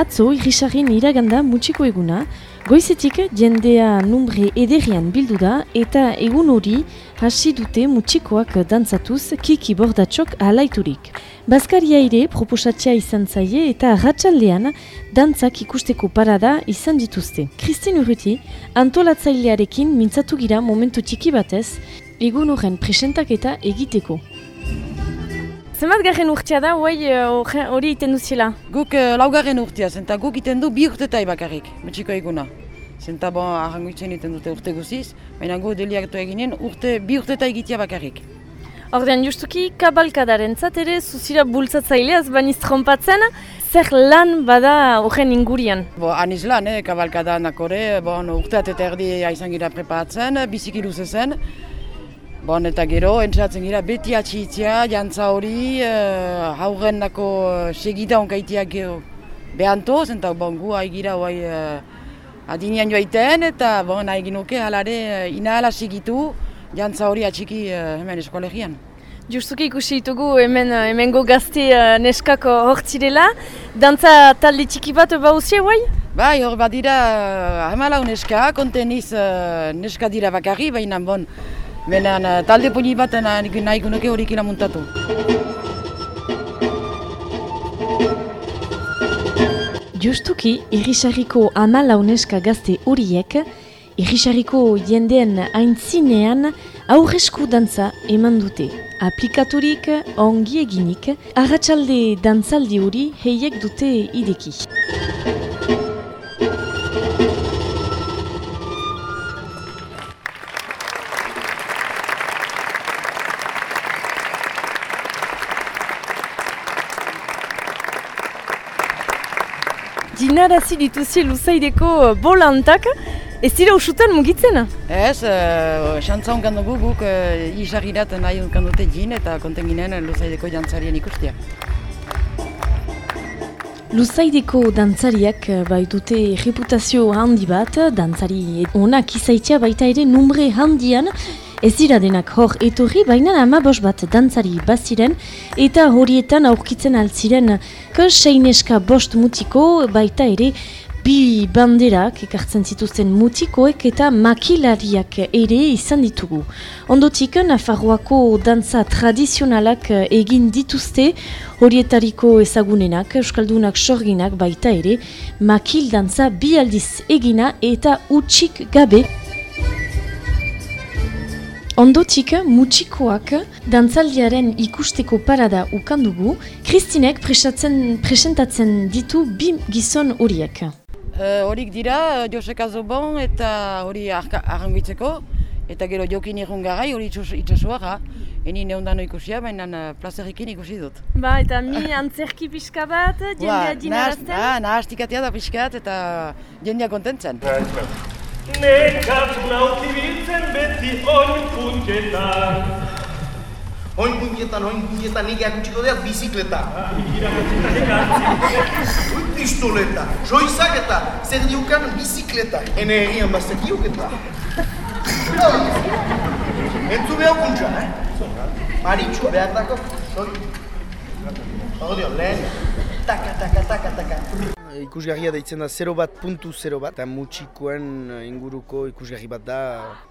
Atzo, irrisarrin iraganda mutxiko eguna, goizetik jendea numbre ederian bildu da eta egun hori hasi dute mutxikoak dantzatuz kiki bordatxok alaiturik. Baskaria ere proposatzea izan zaie eta ratxaldean dantzak ikusteko parada izan dituzte. Kristin Urruti, antolatzailearekin mintzatu gira momentu txiki batez, egun horren presentaketa egiteko. Zemat garen urtea da, hori hori iten duzila? Guk uh, laugarren urtea, zenta guk iten du bi urtetai bakarrik, metxiko eguna. Zenta bon, arranguitzen iten dute urte guziz, baina gu deliaktu eginen urte, bi urtetai egitea bakarrik. Ordean justuki, kabalkadaren ere, zuzira bultzatzailea, baniz trompatzen, zer lan bada horren ingurian? Bo, aniz lan, eh, kabalkada nakore, bon, urteat eta erdi aizan gira preparatzen, biziki zen, Bon, eta gero, entzatzen gira, beti atxitzia, jantza hori, uh, hauren nako uh, segita onkaitiak behanto, zenta bon, gu haigira uh, eh, adinean joaiten, eta bon, nahi ginoke halare uh, inahala segitu jantza hori atxiki uh, hemen eskolegian. Justuki ikusi ditugu hemen hemengo gazte uh, neskako hortzirela, dantza talde txiki bat bauzia guai? Bai, hor bat dira, uh, hamalau neska, konteniz uh, neska dira bakarri, baina bon, Benen uh, talde puni bat nahi gunuke horik muntatu. Justuki, irrisarriko ama launeska gazte horiek, irrisarriko jendeen aintzinean aurresku dantza eman dute. Aplikaturik ongi eginik, arratsalde dantzaldi hori heiek dute ideki. Dinarazi dituzi luzaideko uh, bolantak, ez dira usutan mugitzen? Ez, uh, xantza honkan dugu guk uh, isagirat nahi honkan dute jin eta konten ginen luzaideko jantzarien ikustia. Luzaideko dantzariak uh, bai dute reputazio handi bat, dantzari onak izaitia baita ere numre handian, Ez dira denak hor etorri, baina ama bos bat dantzari baziren eta horietan aurkitzen altziren seineska bost mutiko baita ere bi banderak ekartzen zituzten mutikoek eta makilariak ere izan ditugu. Ondotik, Nafarroako dantza tradizionalak egin dituzte horietariko ezagunenak, Euskaldunak sorginak baita ere makil dantza bi aldiz egina eta utxik gabe Ondotik, mutxikoak dantzaldiaren ikusteko parada ukandugu, Kristinek presentatzen ditu bi gizon horiek. Uh, horik dira, Josek Azobon eta hori arrangitzeko, eta gero jokin irun garai hori itxasua Eni neundan ikusia, baina uh, plazerikin ikusi dut. Ba, eta mi antzerki pixka bat, jendea dinarazten? Ba, nahastikatea da pixka eta jendea kontentzen. Nekatu nautibiltzen beti oin punketan. Oin punketan, oin punketan, nik akutsiko deaz bizikleta. Oin pistoleta, soizak eta zer diukan bizikleta. Hene egian bazek diuketa. Entzu behar kuntza, eh? Maritxu behar dako, soi. Odio, lehen. Taka, taka, taka, taka ikusgarria deitzen da 0 bat puntu 0 bat, eta mutxikoen eh, inguruko ikusgarri bat da.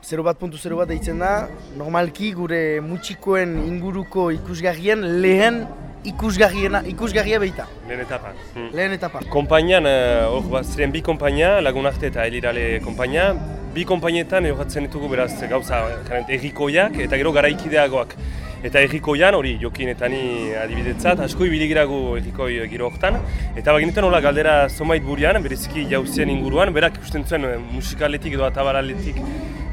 0 bat puntu 0 bat deitzen da, normalki gure mutxikoen inguruko ikusgarrien lehen ikusgarriena, ikusgarria behita. Lehen etapa. Hmm. Lehen etapa. Kompainian, eh, hor uh, bat ziren bi kompainia, lagunarte eta elirale kompainia, bi kompainietan egoratzen ditugu beraz gauza errikoiak eta gero garaikideagoak. Eta errikoian hori jokin eta ni adibidetzat, asko ibilgiragu errikoi giro horretan. Eta bagineten hola galdera zomait burian, bereziki jauzien inguruan, berak ikusten zuen eh, musikaletik edo atabaraletik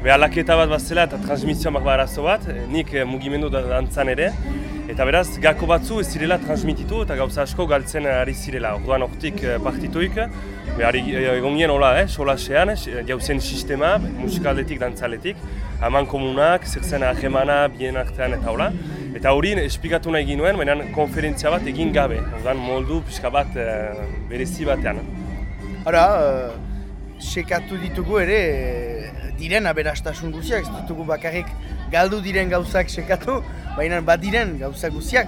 behalaketa bat bat zela eta transmisioan bat arazo bat, eh, nik eh, mugimendu da dantzan ere. Eta beraz, gako batzu ez zirela transmititu eta gauza asko galtzen ari zirela. Orduan hortik partituik, behar egon gien hola, eh, sola sean, jauzien sistema, musikaletik, dantzaletik haman komunak, zertzen ahemana, bien artean eta hola. Eta hori esplikatu nahi ginuen, baina konferentzia bat egin gabe, ordan moldu pixka bat e, berezi batean. Hora, uh, sekatu ditugu ere, diren aberastasun guziak, ez ditugu bakarrik galdu diren gauzak sekatu, baina bat diren gauzak guziak.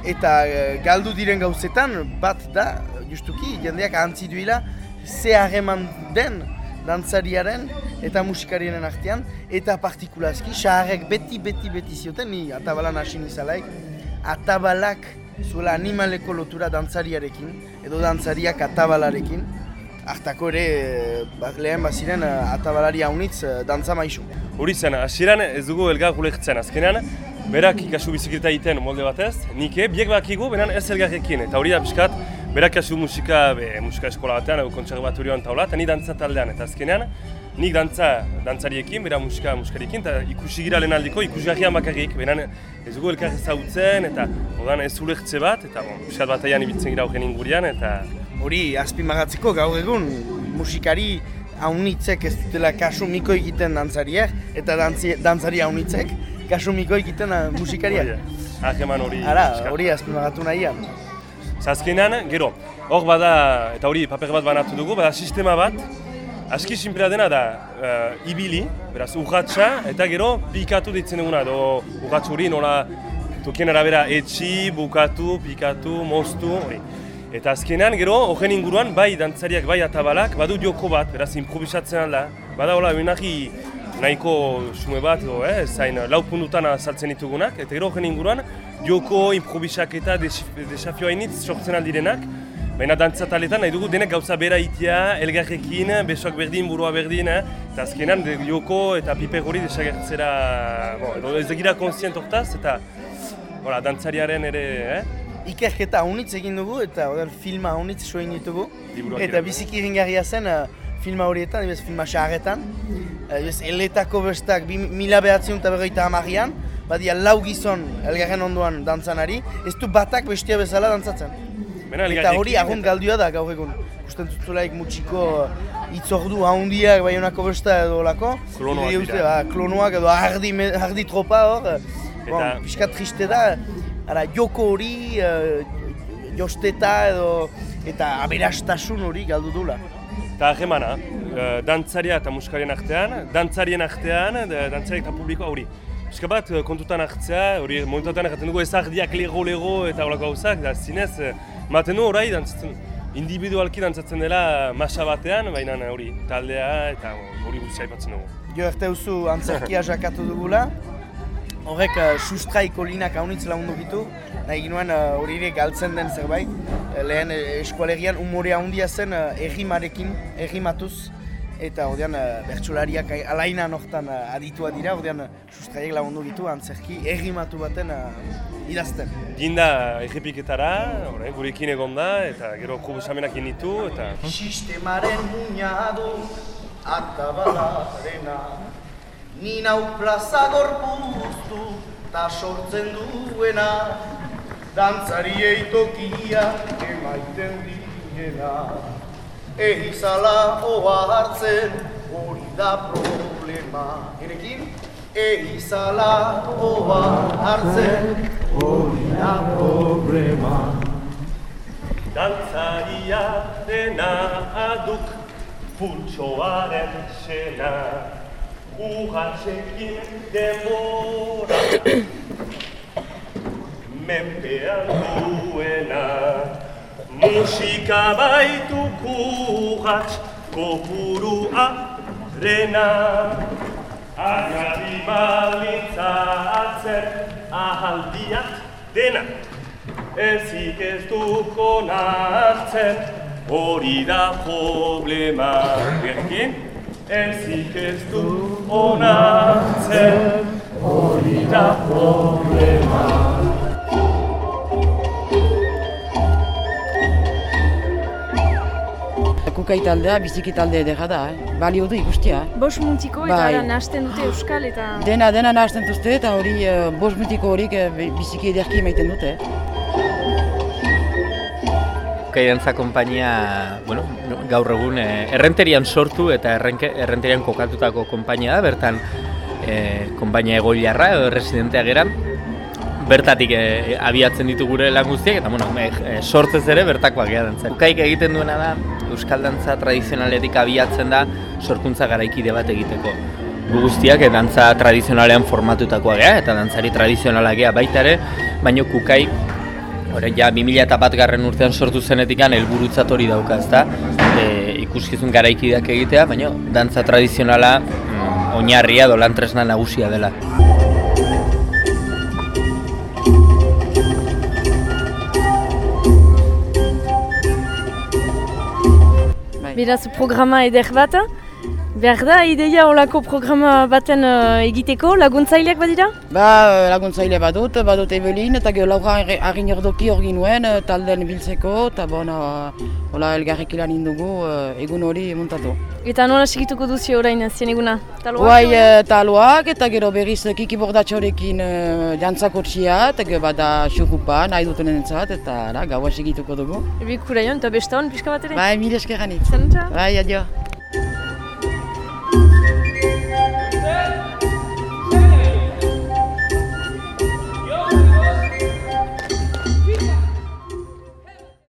eta eh, galdu diren gauzetan bat da, justuki, jendeak antzi duela, ze harreman den dantzariaren eta musikariaren artean, eta partikulazki, saharek beti, beti, beti zioten, ni atabalan hasi nizalaik, atabalak zuela animaleko lotura dantzariarekin, edo dantzariak atabalarekin, hartako ere, bak, lehen baziren atabalari haunitz dantza maizu. Hori zen, hasieran ez dugu elgar gulektzen, azkenean, berak ikasu bizikleta egiten molde batez, nike, biek bakigu, benan ez elgarrekin, eta hori da piskat, berak kasu musika, be, musika eskola batean, edo kontserbatorioan taula, eta ni dantza taldean, eta azkenean, nik dantza dantzariekin, bera musika musikariekin, eta ikusi gira lehen aldiko, ikusgarrian bakarrik, benan ez dugu elkar ezautzen, eta odan ez ulertze bat, eta bon, piskat bataian ibiltzen gira horren ingurian, eta... Hori, azpimagatzeko gaur egun, musikari haunitzek ez dutela kasu miko egiten dantzariak, eta dantzi, dantzari haunitzek kasu miko egiten uh, musikariak. Hageman hori... Ara, hori azpimagatu nahian. Zazkenean, gero, hor bada, eta hori paper bat banatu dugu, bada sistema bat, aski sinplea dena da uh, ibili, beraz urratxa, eta gero pikatu ditzen duguna, edo urratx hori nola tokien arabera etxi, bukatu, pikatu, moztu, hori. Eta azkenean, gero, horren inguruan, bai dantzariak, bai atabalak, badu joko bat, beraz improvisatzen alda. Bada hola, benaki nahiko sume bat, edo, eh, zain, lau puntutan saltzen ditugunak, eta gero horren inguruan, joko, improvisak eta desafio hainitz sortzen aldirenak, baina dantzataletan nahi dugu denek gauza bera itia, elgarrekin, besoak berdin, burua berdin, eh? eta azkenean joko eta piper hori desagertzera, bo, edo ez egira konzient hortaz, eta hola, dantzariaren ere, eh? Ikerketa haunitz egin dugu eta odel, filma haunitz soin ditugu. Eta biziki iringarria zen uh, filma horietan, ebez filma xarretan. Uh, eletako bestak bi, mila behatzen eta berroita hamarian, badia lau gizon elgarren ondoan dantzanari, ez du batak bestia bezala dantzatzen. Bena, Eta hori agun galdua da gaur egun. Gusten zutulaik mutxiko uh, itzordu haundiak bai honako besta edo lako. Klonoak dira. ba, klonoak edo hardi, hardi tropa hor. Eta- Bon, triste da, ara, joko hori, uh, josteta edo eta aberastasun hori galdu dula. Eta ahemana, eh, dantzaria eta muskarien artean, dantzarien artean, de- dantzariak eta publikoa hori. Pizka bat eh, kontutan hartzea, hori momentuetan erraten dugu ezardiak lego-lego eta horako gauzak, da zinez, eh, maten du orai dantzatzen, individualki dantzatzen dela masa batean, baina hori taldea eta hori guztia aipatzen dugu. Jo erte duzu antzerkia jakatu dugula, horrek uh, sustraiko linak haunitz lagundu gitu, nahi ginoen uh, hori ere galtzen den zerbait. Eh, lehen uh, eskualerian umore handia zen uh, errimarekin, errimatuz, eta ordean uh, bertsolariak ai- alainan hortan uh, aditua dira, ordean uh, sustraiek lagundu gitu antzerki errimatu baten uh, idazten. Ginda errepiketara, hori, gurekin egon da, eta gero kubusamenak ditu eta... Sistemaren muñado atabalarena Ni nau plaza gorpuztu ta sortzen duena. Dantzariei tokia emaiten diena. Eizala hoa hartzen hori da problema. Erekin? Eizala hoa hartzen hori da problema. Dantzaria dena aduk pultsoaren sena Ugatzekin denbora Menpean duena Musika baitu kugatz kopurua rena Agari balitzatzen ahaldiak dena. Ezik ez du konartzen, hori da problema. Gerkin? Ezik ez du onartzen, hori da problema. Kukai taldea, biziki talde edera da, eh? balio du ikustia. eh? Bos muntiko eta Bai. ara nahasten dute euskal eta... Dena, dena nahazten duzte eta hori uh, bost mutiko horik uh, biziki ederki emaiten dute. Kaiantza konpainia, bueno, gaur egun eh, errenterian sortu eta errenke, errenterian kokatutako konpainia da, bertan eh, konpainia egoiliarra edo residentea geran, bertatik eh, abiatzen ditu gure lan guztiak, eta bueno, eh, sortzez ere bertakoak gara dantzen. Ukaik egiten duena da, Euskal Dantza tradizionaletik abiatzen da sorkuntza garaikide bat egiteko. Gu guztiak dantza tradizionalean formatutakoa gea eta dantzari tradizionalak gea baita ere, baino kukai Hore, ja, 2000 eta bat garren urtean sortu zenetik helburutzat hori dauka, ezta? E, ikuskizun garaikideak egitea, baina dantza tradizionala mm, oinarria do lan tresna nagusia dela. Bai. Beraz, programa eder bat. Behar da, ideia olako programa baten uh, egiteko, laguntzaileak badira? Ba, laguntzaile badut, badut Evelin, eta gero laura harin erdoki hor ginuen, eh, talden biltzeko, eta bona, hola elgarrik lan indugu, eh, egun hori muntatu. Eta nola segituko duzu orain zien eguna? Taloak, eh, taloak, eta gero berriz eh, kiki bordatxorekin uh, jantzako txia, eta gero bada xukupa, nahi duten entzat, eta ara, gaua segituko dugu. Ebi kura joan, eta besta hon, pixka bat ere? Bai, mire eskeranit. Bai, adio.